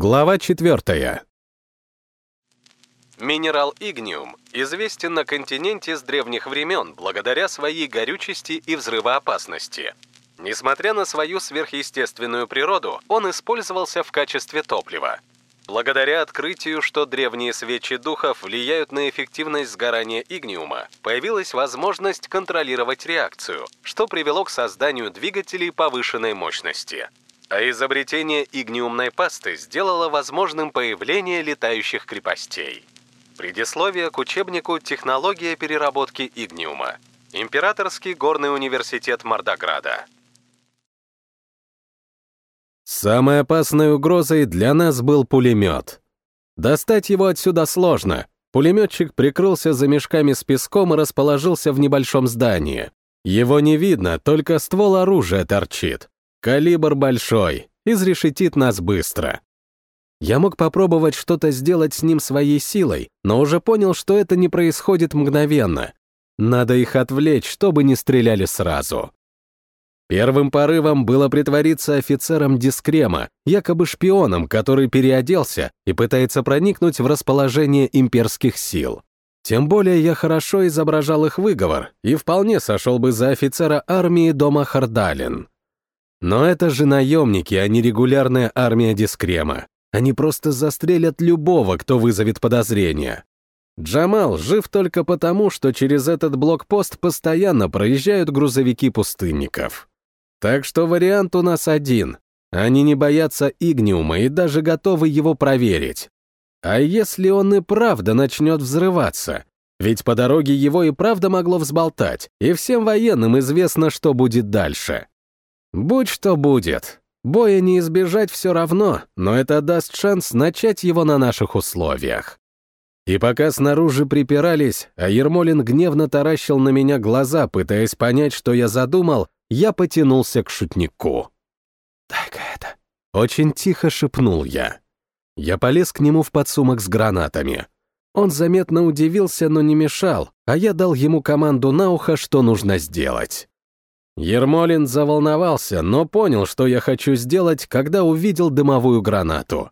Глава четвертая. Минерал игниум известен на континенте с древних времен благодаря своей горючести и взрывоопасности. Несмотря на свою сверхъестественную природу, он использовался в качестве топлива. Благодаря открытию, что древние свечи духов влияют на эффективность сгорания игниума, появилась возможность контролировать реакцию, что привело к созданию двигателей повышенной мощности. А изобретение игниумной пасты сделало возможным появление летающих крепостей. Предисловие к учебнику «Технология переработки игниума». Императорский горный университет Мордограда. Самой опасной угрозой для нас был пулемет. Достать его отсюда сложно. Пулеметчик прикрылся за мешками с песком и расположился в небольшом здании. Его не видно, только ствол оружия торчит. Калибр большой, изрешетит нас быстро. Я мог попробовать что-то сделать с ним своей силой, но уже понял, что это не происходит мгновенно. Надо их отвлечь, чтобы не стреляли сразу. Первым порывом было притвориться офицером дискрема, якобы шпионом, который переоделся и пытается проникнуть в расположение имперских сил. Тем более я хорошо изображал их выговор и вполне сошел бы за офицера армии дома Хардалин. Но это же наемники, а не регулярная армия дискрема. Они просто застрелят любого, кто вызовет подозрения. Джамал жив только потому, что через этот блокпост постоянно проезжают грузовики пустынников. Так что вариант у нас один. Они не боятся Игниума и даже готовы его проверить. А если он и правда начнет взрываться? Ведь по дороге его и правда могло взболтать, и всем военным известно, что будет дальше. Будь что будет. Боя не избежать все равно, но это даст шанс начать его на наших условиях. И пока снаружи припирались, а Ермолин гневно таращил на меня глаза, пытаясь понять, что я задумал, я потянулся к шутнику. «Дай-ка это!» — очень тихо шепнул я. Я полез к нему в подсумок с гранатами. Он заметно удивился, но не мешал, а я дал ему команду на ухо, что нужно сделать. Ермолин заволновался, но понял, что я хочу сделать, когда увидел дымовую гранату.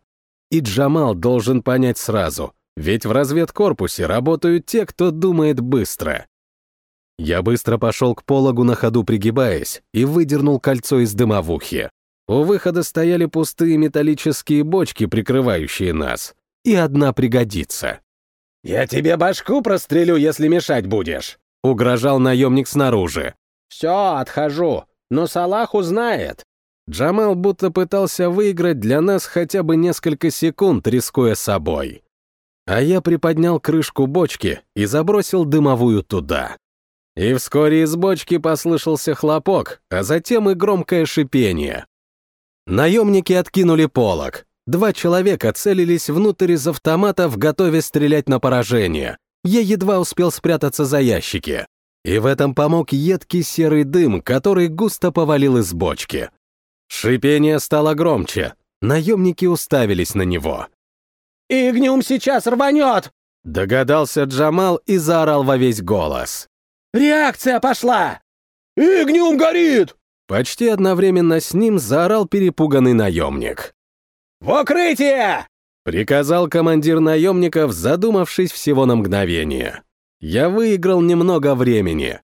И Джамал должен понять сразу, ведь в разведкорпусе работают те, кто думает быстро. Я быстро пошел к пологу на ходу пригибаясь и выдернул кольцо из дымовухи. У выхода стояли пустые металлические бочки, прикрывающие нас. И одна пригодится. «Я тебе башку прострелю, если мешать будешь», — угрожал наемник снаружи. «Все, отхожу, но Салах узнает». Джамал будто пытался выиграть для нас хотя бы несколько секунд, рискуя собой. А я приподнял крышку бочки и забросил дымовую туда. И вскоре из бочки послышался хлопок, а затем и громкое шипение. Наемники откинули полог. Два человека целились внутрь из автоматов, готовя стрелять на поражение. Я едва успел спрятаться за ящики. И в этом помог едкий серый дым, который густо повалил из бочки. Шипение стало громче. Наемники уставились на него. «Игниум сейчас рванет!» Догадался Джамал и заорал во весь голос. «Реакция пошла! Игниум горит!» Почти одновременно с ним заорал перепуганный наемник. «В укрытие!» — приказал командир наемников, задумавшись всего на мгновение. Я выиграл немного времени.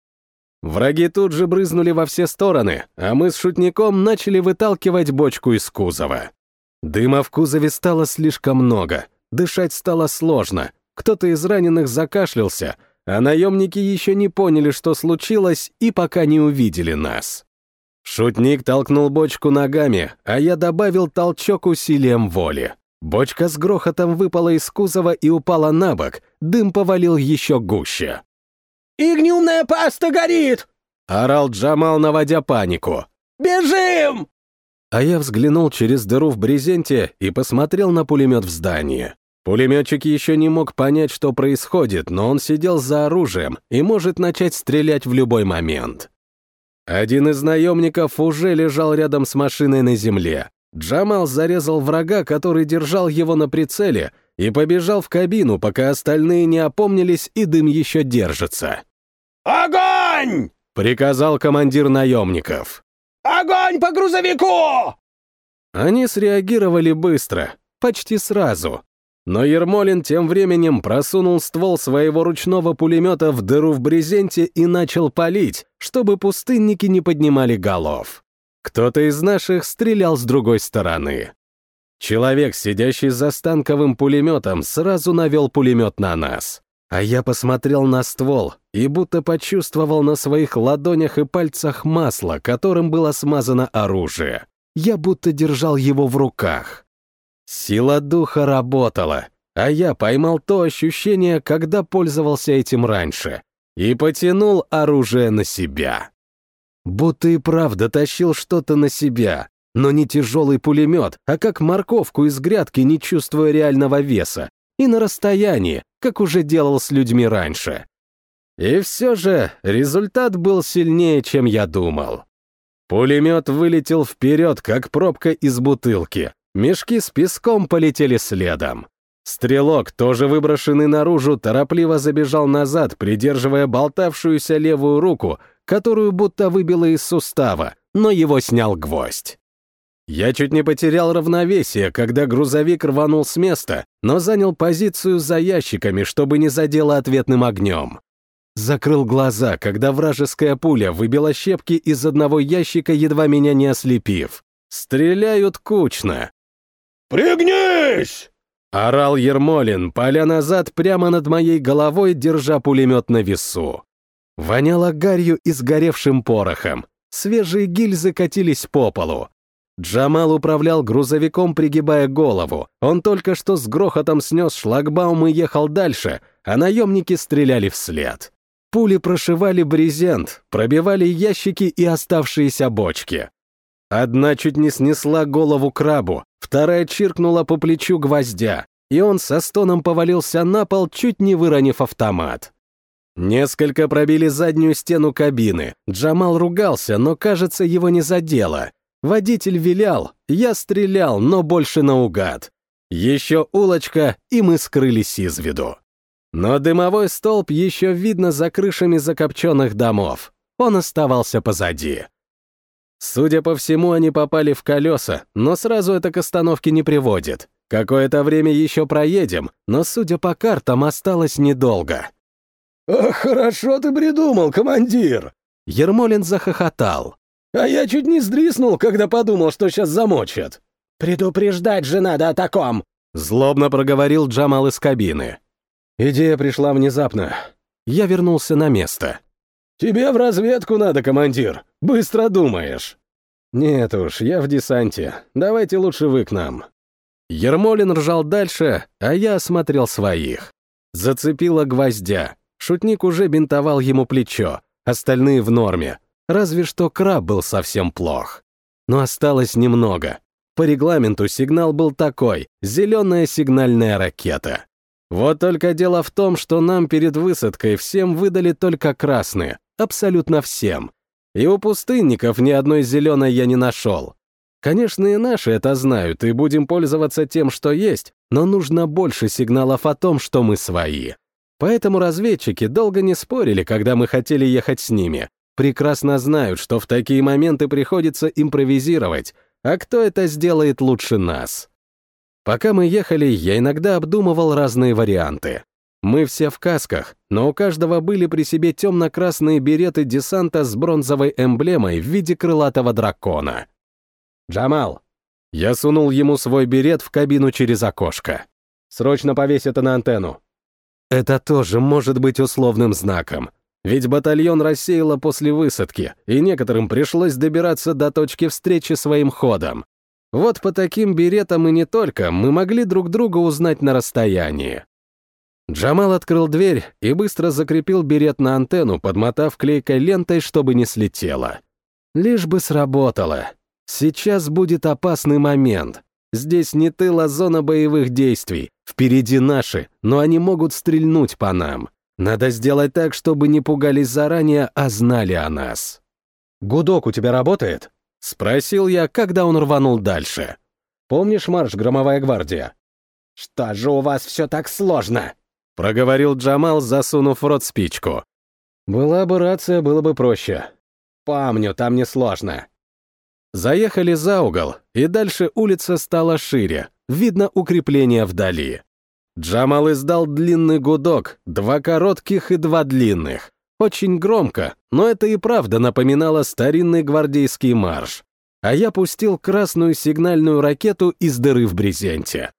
Враги тут же брызнули во все стороны, а мы с шутником начали выталкивать бочку из кузова. Дыма в кузове стало слишком много, дышать стало сложно, кто-то из раненых закашлялся, а наемники еще не поняли, что случилось, и пока не увидели нас. Шутник толкнул бочку ногами, а я добавил толчок усилием воли. Бочка с грохотом выпала из кузова и упала на бок, дым повалил еще гуще. «Игниумная паста горит!» — орал Джамал, наводя панику. «Бежим!» А я взглянул через дыру в брезенте и посмотрел на пулемет в здании. Пулеметчик еще не мог понять, что происходит, но он сидел за оружием и может начать стрелять в любой момент. Один из наемников уже лежал рядом с машиной на земле, Джамал зарезал врага, который держал его на прицеле, и побежал в кабину, пока остальные не опомнились и дым еще держится. «Огонь!» — приказал командир наемников. «Огонь по грузовику!» Они среагировали быстро. почти сразу. Но Ермолин тем временем просунул ствол своего ручного пулемета в дыру в брезенте и начал палить, чтобы пустынники не поднимали голов. Кто-то из наших стрелял с другой стороны. Человек, сидящий за станковым пулеметом, сразу навел пулемет на нас. А я посмотрел на ствол и будто почувствовал на своих ладонях и пальцах масло, которым было смазано оружие. Я будто держал его в руках. Сила духа работала, а я поймал то ощущение, когда пользовался этим раньше, и потянул оружие на себя. Будто и правда тащил что-то на себя, но не тяжелый пулемет, а как морковку из грядки, не чувствуя реального веса, и на расстоянии, как уже делал с людьми раньше. И все же результат был сильнее, чем я думал. Пулемет вылетел вперед, как пробка из бутылки, Мешки с песком полетели следом. Стрелок, тоже выброшенный наружу, торопливо забежал назад, придерживая болтавшуюся левую руку, которую будто выбило из сустава, но его снял гвоздь. Я чуть не потерял равновесие, когда грузовик рванул с места, но занял позицию за ящиками, чтобы не задело ответным огнем. Закрыл глаза, когда вражеская пуля выбила щепки из одного ящика, едва меня не ослепив. Стреляют кучно. «Пригнись!» — орал Ермолин, поля назад прямо над моей головой, держа пулемет на весу. Воняло гарью и сгоревшим порохом. Свежие гильзы катились по полу. Джамал управлял грузовиком, пригибая голову. Он только что с грохотом снес шлагбаум и ехал дальше, а наемники стреляли вслед. Пули прошивали брезент, пробивали ящики и оставшиеся бочки. Одна чуть не снесла голову крабу, вторая чиркнула по плечу гвоздя, и он со стоном повалился на пол, чуть не выронив автомат. Несколько пробили заднюю стену кабины. Джамал ругался, но, кажется, его не задело. Водитель вилял, я стрелял, но больше наугад. Еще улочка, и мы скрылись из виду. Но дымовой столб еще видно за крышами закопченных домов. Он оставался позади. Судя по всему, они попали в колеса, но сразу это к остановке не приводит. Какое-то время еще проедем, но, судя по картам, осталось недолго. «Ох, хорошо ты придумал, командир!» Ермолин захохотал. «А я чуть не сдриснул, когда подумал, что сейчас замочат». «Предупреждать же надо о таком!» Злобно проговорил Джамал из кабины. Идея пришла внезапно. Я вернулся на место. «Тебе в разведку надо, командир. Быстро думаешь». «Нет уж, я в десанте. Давайте лучше вы к нам». Ермолин ржал дальше, а я осмотрел своих. Зацепило гвоздя. Шутник уже бинтовал ему плечо, остальные в норме. Разве что краб был совсем плох. Но осталось немного. По регламенту сигнал был такой — зеленая сигнальная ракета. Вот только дело в том, что нам перед высадкой всем выдали только красные, абсолютно всем. И у пустынников ни одной зеленой я не нашел. Конечно, и наши это знают, и будем пользоваться тем, что есть, но нужно больше сигналов о том, что мы свои. Поэтому разведчики долго не спорили, когда мы хотели ехать с ними. Прекрасно знают, что в такие моменты приходится импровизировать, а кто это сделает лучше нас? Пока мы ехали, я иногда обдумывал разные варианты. Мы все в касках, но у каждого были при себе темно-красные береты десанта с бронзовой эмблемой в виде крылатого дракона. «Джамал!» Я сунул ему свой берет в кабину через окошко. «Срочно повесь это на антенну». Это тоже может быть условным знаком. Ведь батальон рассеяло после высадки, и некоторым пришлось добираться до точки встречи своим ходом. Вот по таким беретам и не только мы могли друг друга узнать на расстоянии. Джамал открыл дверь и быстро закрепил берет на антенну, подмотав клейкой лентой, чтобы не слетело. Лишь бы сработало. Сейчас будет опасный момент. Здесь не тыл, а зона боевых действий. Впереди наши, но они могут стрельнуть по нам. Надо сделать так, чтобы не пугались заранее, а знали о нас. «Гудок у тебя работает?» — спросил я, когда он рванул дальше. «Помнишь марш «Громовая гвардия»?» «Что же у вас все так сложно?» — проговорил Джамал, засунув в рот спичку. «Была бы рация, было бы проще». «Помню, там несложно». Заехали за угол, и дальше улица стала шире, видно укрепление вдали. Джамал издал длинный гудок, два коротких и два длинных. Очень громко, но это и правда напоминало старинный гвардейский марш. А я пустил красную сигнальную ракету из дыры в брезенте.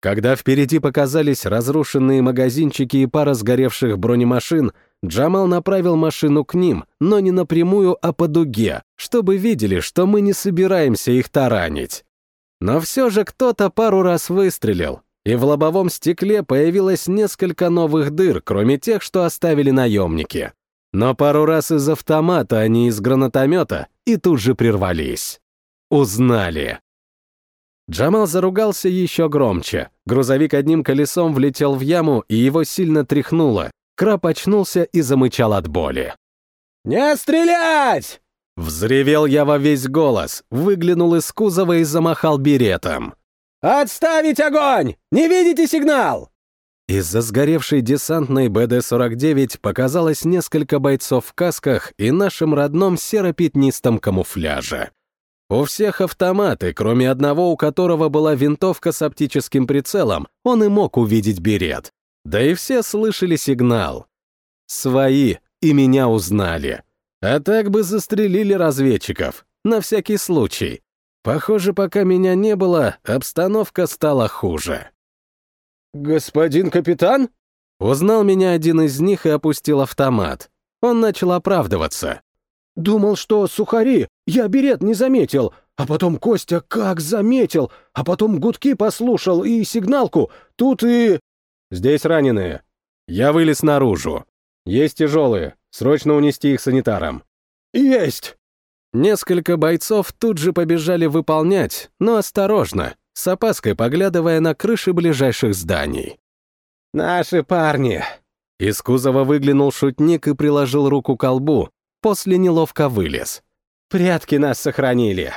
Когда впереди показались разрушенные магазинчики и пара сгоревших бронемашин, Джамал направил машину к ним, но не напрямую, а по дуге, чтобы видели, что мы не собираемся их таранить. Но все же кто-то пару раз выстрелил, и в лобовом стекле появилось несколько новых дыр, кроме тех, что оставили наемники. Но пару раз из автомата, а не из гранатомета, и тут же прервались. Узнали. Джамал заругался еще громче. Грузовик одним колесом влетел в яму, и его сильно тряхнуло. Краб очнулся и замычал от боли. «Не стрелять!» Взревел я во весь голос, выглянул из кузова и замахал беретом. «Отставить огонь! Не видите сигнал?» Из-за сгоревшей десантной БД-49 показалось несколько бойцов в касках и нашем родном серо-пятнистом камуфляже. У всех автоматы, кроме одного, у которого была винтовка с оптическим прицелом, он и мог увидеть берет. Да и все слышали сигнал. Свои, и меня узнали. А так бы застрелили разведчиков, на всякий случай. Похоже, пока меня не было, обстановка стала хуже. «Господин капитан?» Узнал меня один из них и опустил автомат. Он начал оправдываться. «Думал, что сухари, я берет не заметил, а потом Костя как заметил, а потом гудки послушал и сигналку, тут и...» «Здесь раненые. Я вылез наружу. Есть тяжелые, срочно унести их санитарам». «Есть!» Несколько бойцов тут же побежали выполнять, но осторожно, с опаской поглядывая на крыши ближайших зданий. «Наши парни!» Из кузова выглянул шутник и приложил руку к колбу, после неловко вылез. «Прятки нас сохранили!»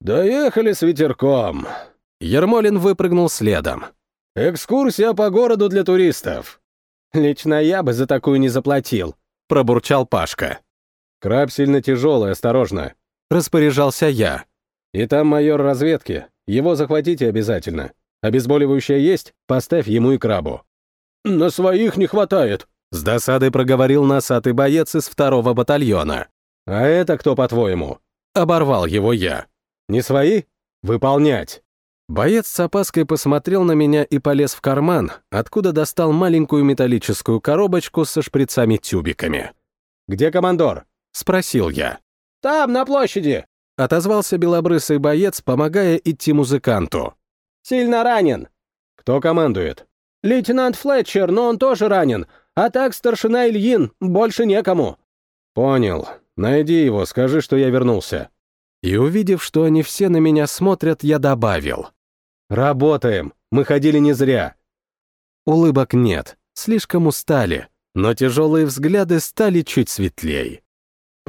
«Доехали с ветерком!» Ермолин выпрыгнул следом. «Экскурсия по городу для туристов». «Лично я бы за такую не заплатил», — пробурчал Пашка. «Краб сильно тяжелый, осторожно», — распоряжался я. «И там майор разведки. Его захватите обязательно. Обезболивающее есть? Поставь ему и крабу». «На своих не хватает», — с досадой проговорил носатый боец из второго батальона. «А это кто, по-твоему?» — оборвал его я. «Не свои? Выполнять!» Боец с опаской посмотрел на меня и полез в карман, откуда достал маленькую металлическую коробочку со шприцами-тюбиками. «Где командор?» — спросил я. «Там, на площади!» — отозвался белобрысый боец, помогая идти музыканту. «Сильно ранен». «Кто командует?» «Лейтенант Флетчер, но он тоже ранен. А так старшина Ильин, больше некому». «Понял. Найди его, скажи, что я вернулся». И увидев, что они все на меня смотрят, я добавил. «Работаем. Мы ходили не зря». Улыбок нет, слишком устали, но тяжелые взгляды стали чуть светлей.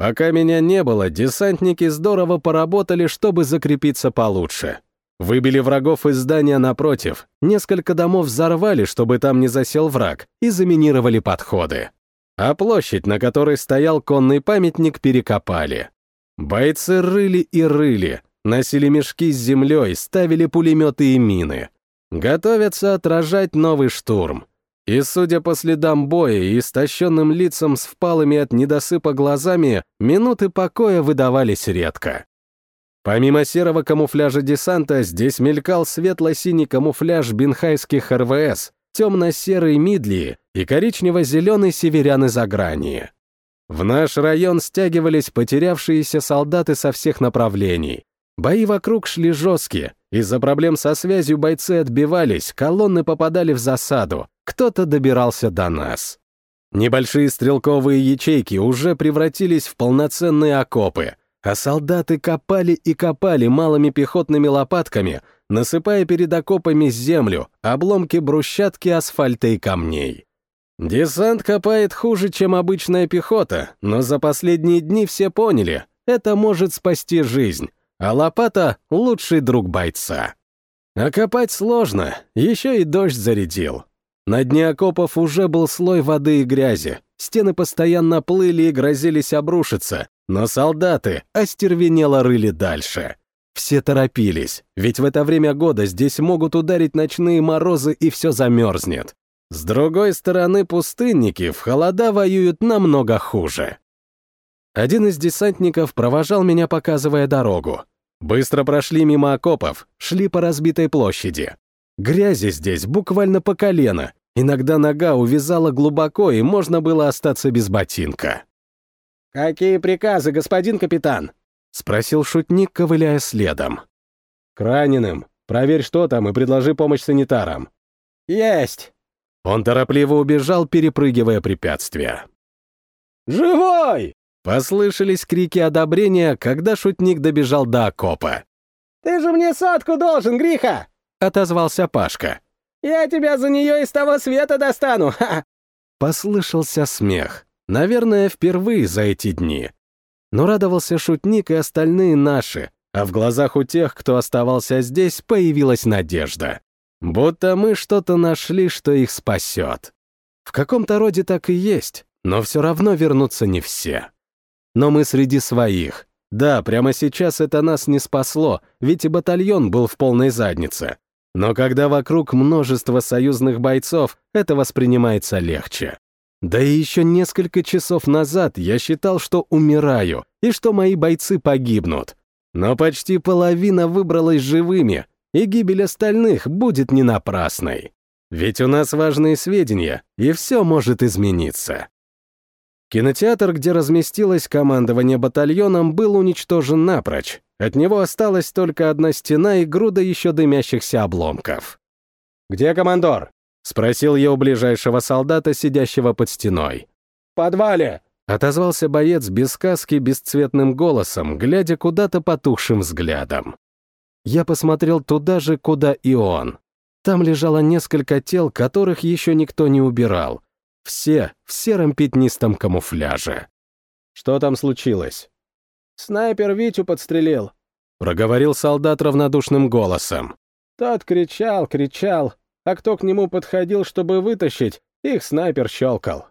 Пока меня не было, десантники здорово поработали, чтобы закрепиться получше. Выбили врагов из здания напротив, несколько домов взорвали, чтобы там не засел враг, и заминировали подходы. А площадь, на которой стоял конный памятник, перекопали. Бойцы рыли и рыли, носили мешки с землей, ставили пулеметы и мины. Готовятся отражать новый штурм. И, судя по следам боя и истощенным лицам с впалыми от недосыпа глазами, минуты покоя выдавались редко. Помимо серого камуфляжа десанта, здесь мелькал светло-синий камуфляж бенхайских РВС, темно-серый Мидли и коричнево-зеленый северян из Агрании. В наш район стягивались потерявшиеся солдаты со всех направлений. Бои вокруг шли жесткие, из-за проблем со связью бойцы отбивались, колонны попадали в засаду, кто-то добирался до нас. Небольшие стрелковые ячейки уже превратились в полноценные окопы, а солдаты копали и копали малыми пехотными лопатками, насыпая перед окопами землю, обломки брусчатки, асфальта и камней. Десант копает хуже, чем обычная пехота, но за последние дни все поняли, это может спасти жизнь, а лопата — лучший друг бойца. А копать сложно, еще и дождь зарядил. На дне окопов уже был слой воды и грязи, стены постоянно плыли и грозились обрушиться, но солдаты остервенело рыли дальше. Все торопились, ведь в это время года здесь могут ударить ночные морозы и все замерзнет. С другой стороны, пустынники в холода воюют намного хуже. Один из десантников провожал меня, показывая дорогу. Быстро прошли мимо окопов, шли по разбитой площади. Грязи здесь буквально по колено, иногда нога увязала глубоко, и можно было остаться без ботинка. «Какие приказы, господин капитан?» — спросил шутник, ковыляя следом. «К раненым. Проверь, что там, и предложи помощь санитарам». «Есть!» Он торопливо убежал, перепрыгивая препятствия. «Живой!» Послышались крики одобрения, когда шутник добежал до окопа. «Ты же мне сотку должен, Гриха!» — отозвался Пашка. «Я тебя за нее из того света достану! Ха Послышался смех. Наверное, впервые за эти дни. Но радовался шутник и остальные наши, а в глазах у тех, кто оставался здесь, появилась надежда. Будто мы что-то нашли, что их спасет. В каком-то роде так и есть, но все равно вернутся не все. Но мы среди своих. Да, прямо сейчас это нас не спасло, ведь и батальон был в полной заднице. Но когда вокруг множество союзных бойцов, это воспринимается легче. Да и еще несколько часов назад я считал, что умираю, и что мои бойцы погибнут. Но почти половина выбралась живыми, и гибель остальных будет не напрасной. Ведь у нас важные сведения, и все может измениться. Кинотеатр, где разместилось командование батальоном, был уничтожен напрочь. От него осталась только одна стена и груда еще дымящихся обломков. «Где командор?» — спросил я у ближайшего солдата, сидящего под стеной. «В подвале!» — отозвался боец без каски бесцветным голосом, глядя куда-то потухшим взглядом. Я посмотрел туда же, куда и он. Там лежало несколько тел, которых еще никто не убирал, все в сером пятнистом камуфляже. Что там случилось? Снайпер Витю подстрелил. Проговорил солдат равнодушным голосом. Тот кричал, кричал, а кто к нему подходил, чтобы вытащить, их снайпер щелкал.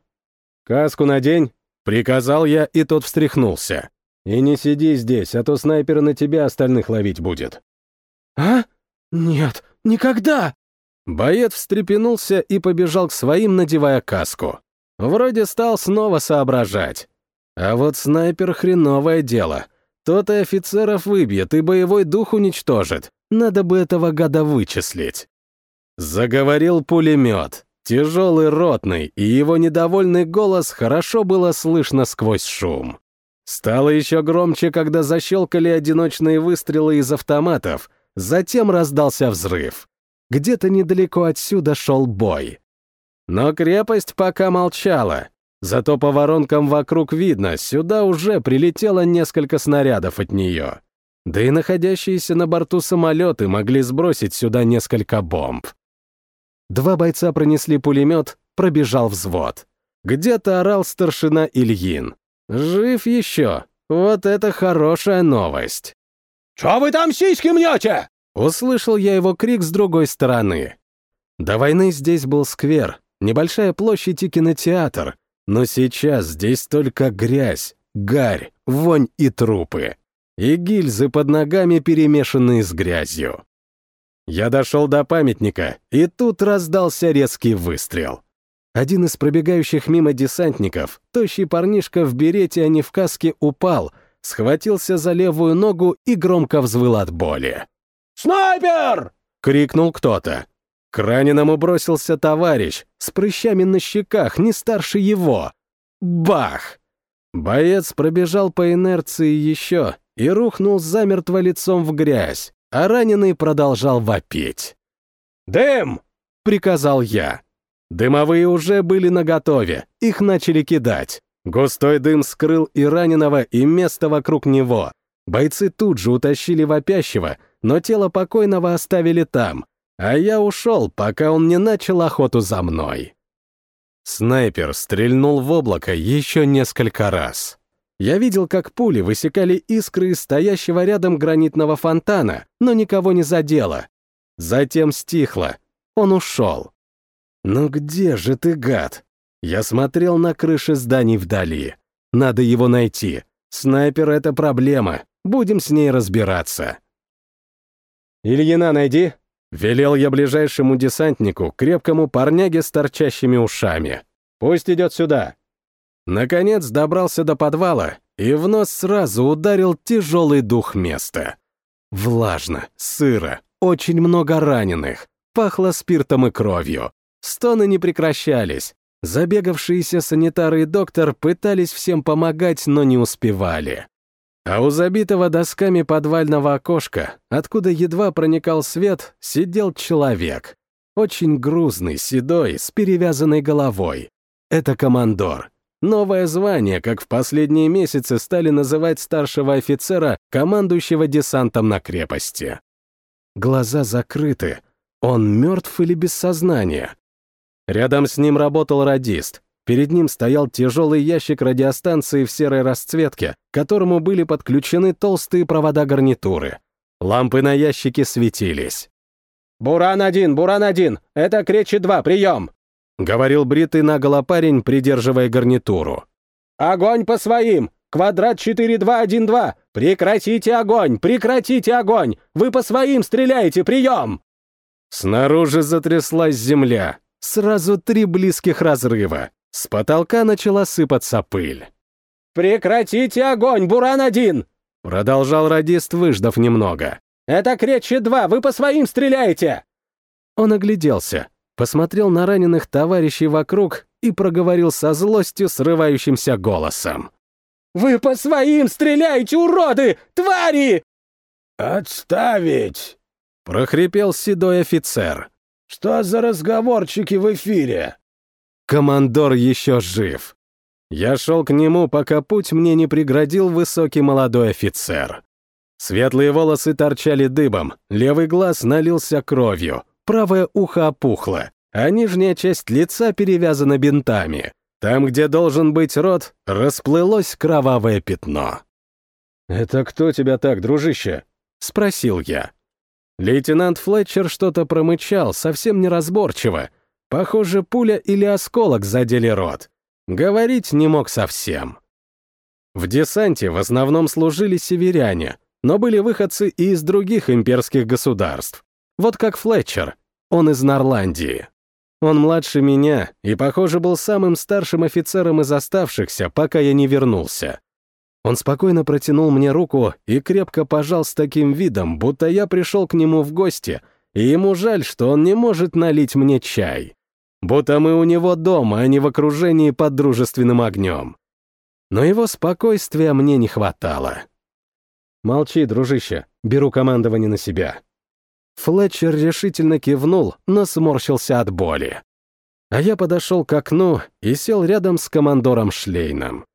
«Каску надень», — приказал я, и тот встряхнулся. «И не сиди здесь, а то снайпер на тебя остальных ловить будет». «А? Нет, никогда!» Боец встрепенулся и побежал к своим, надевая каску. Вроде стал снова соображать. А вот снайпер — хреновое дело. Тот и офицеров выбьет, и боевой дух уничтожит. Надо бы этого гада вычислить. Заговорил пулемет. Тяжелый ротный, и его недовольный голос хорошо было слышно сквозь шум. Стало еще громче, когда защелкали одиночные выстрелы из автоматов, затем раздался взрыв. Где-то недалеко отсюда шел бой. Но крепость пока молчала. Зато по воронкам вокруг видно, сюда уже прилетело несколько снарядов от нее. Да и находящиеся на борту самолеты могли сбросить сюда несколько бомб. Два бойца пронесли пулемет, пробежал взвод. Где-то орал старшина Ильин. Жив еще. Вот это хорошая новость. «Чё вы там сиськи мнете?» Услышал я его крик с другой стороны. До войны здесь был сквер, небольшая площадь и кинотеатр, но сейчас здесь только грязь, гарь, вонь и трупы. И гильзы под ногами, перемешанные с грязью. Я дошел до памятника, и тут раздался резкий выстрел. Один из пробегающих мимо десантников, тощий парнишка в берете, а не в каске, упал, схватился за левую ногу и громко взвыл от боли. «Снайпер!» — крикнул кто-то. К раненому бросился товарищ, с прыщами на щеках, не старше его. Бах! Боец пробежал по инерции еще и рухнул замертво лицом в грязь, а раненый продолжал вопить. «Дым!» — приказал я. Дымовые уже были наготове, их начали кидать. Густой дым скрыл и раненого, и место вокруг него. Бойцы тут же утащили вопящего — но тело покойного оставили там, а я ушел, пока он не начал охоту за мной. Снайпер стрельнул в облако еще несколько раз. Я видел, как пули высекали искры из стоящего рядом гранитного фонтана, но никого не задело. Затем стихло. Он ушел. «Ну где же ты, гад?» Я смотрел на крыши зданий вдали. Надо его найти. Снайпер — это проблема. Будем с ней разбираться. «Ильина найди!» — велел я ближайшему десантнику, крепкому парняге с торчащими ушами. «Пусть идет сюда!» Наконец добрался до подвала, и в нос сразу ударил тяжелый дух места. Влажно, сыро, очень много раненых, пахло спиртом и кровью. Стоны не прекращались. Забегавшиеся санитары и доктор пытались всем помогать, но не успевали. А у забитого досками подвального окошка, откуда едва проникал свет, сидел человек. Очень грузный, седой, с перевязанной головой. Это командор. Новое звание, как в последние месяцы стали называть старшего офицера, командующего десантом на крепости. Глаза закрыты. Он мертв или без сознания? Рядом с ним работал радист. Перед ним стоял тяжелый ящик радиостанции в серой расцветке, к которому были подключены толстые провода гарнитуры. Лампы на ящике светились. «Буран-1, Буран-1! Это Кречи-2, прием!» — говорил бритый наголо парень, придерживая гарнитуру. «Огонь по своим! Квадрат 4212! Прекратите огонь! Прекратите огонь! Вы по своим стреляете! Прием!» Снаружи затряслась земля. Сразу три близких разрыва. С потолка начала сыпаться пыль. «Прекратите огонь, Буран-1!» Продолжал радист, выждав немного. «Это Кречи-2, вы по своим стреляете!» Он огляделся, посмотрел на раненых товарищей вокруг и проговорил со злостью срывающимся голосом. «Вы по своим стреляете, уроды! Твари!» «Отставить!» — прохрипел седой офицер. «Что за разговорчики в эфире?» Командор еще жив. Я шел к нему, пока путь мне не преградил высокий молодой офицер. Светлые волосы торчали дыбом, левый глаз налился кровью, правое ухо опухло, а нижняя часть лица перевязана бинтами. Там, где должен быть рот, расплылось кровавое пятно. «Это кто тебя так, дружище?» — спросил я. Лейтенант Флетчер что-то промычал, совсем неразборчиво. Похоже, пуля или осколок задели рот. Говорить не мог совсем. В десанте в основном служили северяне, но были выходцы и из других имперских государств. Вот как Флетчер, он из Норландии. Он младше меня и, похоже, был самым старшим офицером из оставшихся, пока я не вернулся. Он спокойно протянул мне руку и крепко пожал с таким видом, будто я пришел к нему в гости, и ему жаль, что он не может налить мне чай. Будто мы у него дома, а не в окружении под дружественным огнем. Но его спокойствия мне не хватало. «Молчи, дружище, беру командование на себя». Флетчер решительно кивнул, но сморщился от боли. А я подошел к окну и сел рядом с командором Шлейном.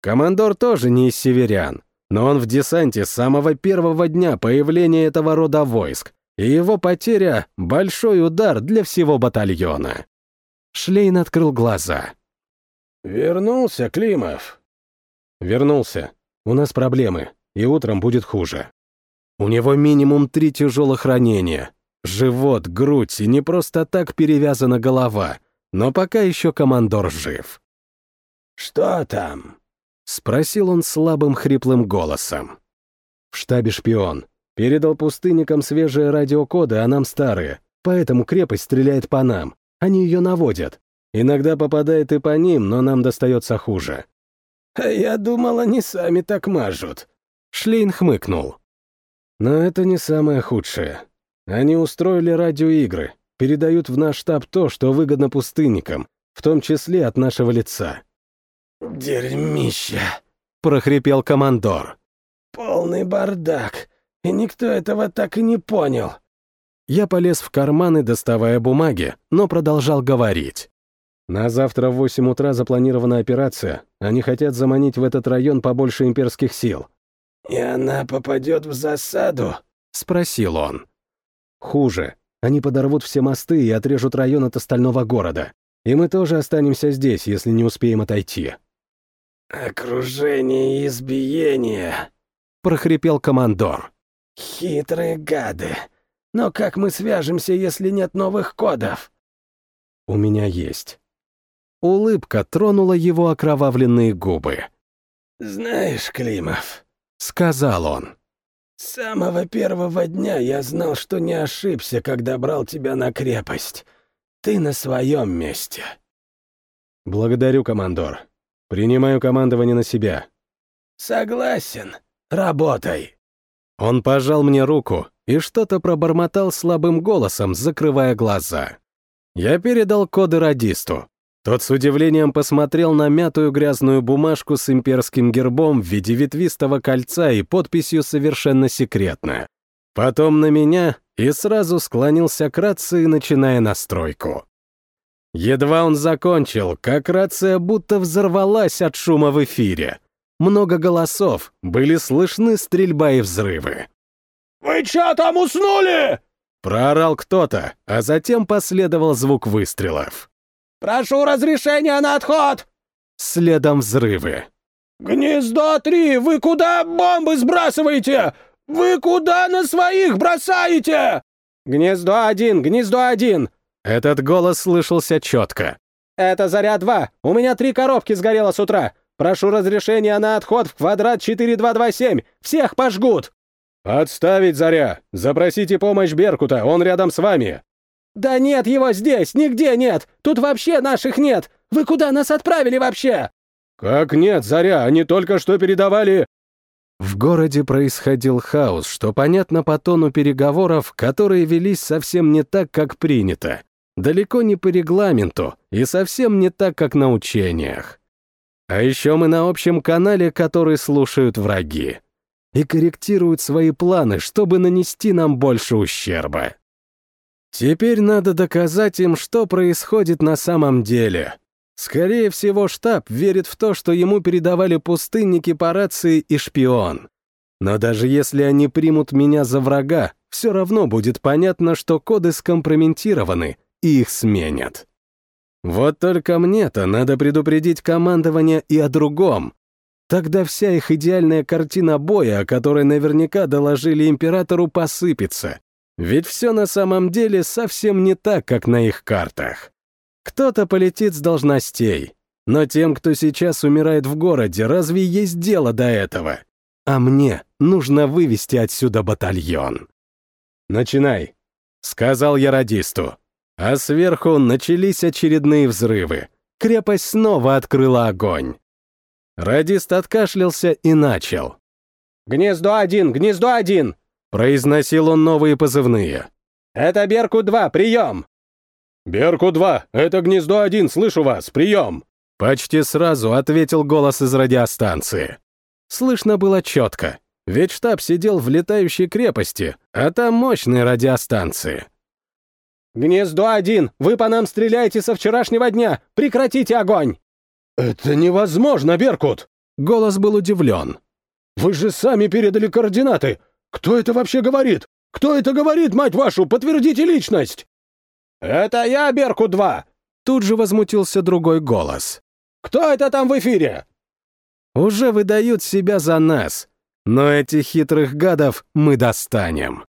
Командор тоже не из северян, но он в десанте с самого первого дня появления этого рода войск, и его потеря — большой удар для всего батальона. Шлейн открыл глаза. «Вернулся, Климов?» «Вернулся. У нас проблемы, и утром будет хуже. У него минимум три тяжелых ранения. Живот, грудь и не просто так перевязана голова, но пока еще командор жив». «Что там?» — спросил он слабым хриплым голосом. «В штабе шпион. Передал пустынникам свежие радиокоды, а нам старые. Поэтому крепость стреляет по нам. Они ее наводят. Иногда попадает и по ним, но нам достается хуже». «А я думал, они сами так мажут». Шлейн хмыкнул. «Но это не самое худшее. Они устроили радиоигры, передают в наш штаб то, что выгодно пустынникам, в том числе от нашего лица. «Дерьмище!» — прохрипел командор. «Полный бардак, и никто этого так и не понял». Я полез в карманы, доставая бумаги, но продолжал говорить. «На завтра в восемь утра запланирована операция. Они хотят заманить в этот район побольше имперских сил». «И она попадет в засаду?» — спросил он. «Хуже. Они подорвут все мосты и отрежут район от остального города. И мы тоже останемся здесь, если не успеем отойти». «Окружение и избиение», — прохрипел командор. «Хитрые гады. Но как мы свяжемся, если нет новых кодов?» «У меня есть». Улыбка тронула его окровавленные губы. «Знаешь, Климов», — сказал он, «С самого первого дня я знал, что не ошибся, когда брал тебя на крепость. Ты на своем месте». «Благодарю, командор. Принимаю командование на себя». «Согласен. Работай». Он пожал мне руку и что-то пробормотал слабым голосом, закрывая глаза. Я передал коды радисту. Тот с удивлением посмотрел на мятую грязную бумажку с имперским гербом в виде ветвистого кольца и подписью «Совершенно секретно». Потом на меня и сразу склонился к рации, начиная настройку. Едва он закончил, как рация будто взорвалась от шума в эфире. Много голосов, были слышны стрельба и взрывы. «Вы чё там уснули?» Проорал кто-то, а затем последовал звук выстрелов. «Прошу разрешения на отход!» Следом взрывы. «Гнездо три, вы куда бомбы сбрасываете? Вы куда на своих бросаете?» «Гнездо один, гнездо один!» Этот голос слышался четко. «Это заря два. У меня три коробки сгорело с утра. Прошу разрешения на отход в квадрат 4227. Всех пожгут!» «Отставить, Заря! Запросите помощь Беркута, он рядом с вами!» «Да нет его здесь, нигде нет! Тут вообще наших нет! Вы куда нас отправили вообще?» «Как нет, Заря, они только что передавали...» В городе происходил хаос, что понятно по тону переговоров, которые велись совсем не так, как принято. Далеко не по регламенту и совсем не так, как на учениях. А еще мы на общем канале, который слушают враги. И корректируют свои планы, чтобы нанести нам больше ущерба. Теперь надо доказать им, что происходит на самом деле. Скорее всего, штаб верит в то, что ему передавали пустынники по рации и шпион. Но даже если они примут меня за врага, все равно будет понятно, что коды скомпрометированы, и их сменят. Вот только мне-то надо предупредить командование и о другом. Тогда вся их идеальная картина боя, о которой наверняка доложили императору, посыпется. Ведь все на самом деле совсем не так, как на их картах. Кто-то полетит с должностей, но тем, кто сейчас умирает в городе, разве есть дело до этого? А мне нужно вывести отсюда батальон. «Начинай», — сказал я радисту. А сверху начались очередные взрывы. Крепость снова открыла огонь. Радист откашлялся и начал. «Гнездо один, гнездо один!» Произносил он новые позывные. «Это Берку-2, прием!» «Берку-2, это Гнездо-1, слышу вас, прием!» Почти сразу ответил голос из радиостанции. Слышно было четко, ведь штаб сидел в летающей крепости, а там мощные радиостанции. «Гнездо-1, вы по нам стреляете со вчерашнего дня! Прекратите огонь!» «Это невозможно, Беркут!» Голос был удивлен. «Вы же сами передали координаты! Кто это вообще говорит? Кто это говорит, мать вашу? Подтвердите личность!» «Это я, Берку-2!» Тут же возмутился другой голос. «Кто это там в эфире?» «Уже выдают себя за нас, но этих хитрых гадов мы достанем».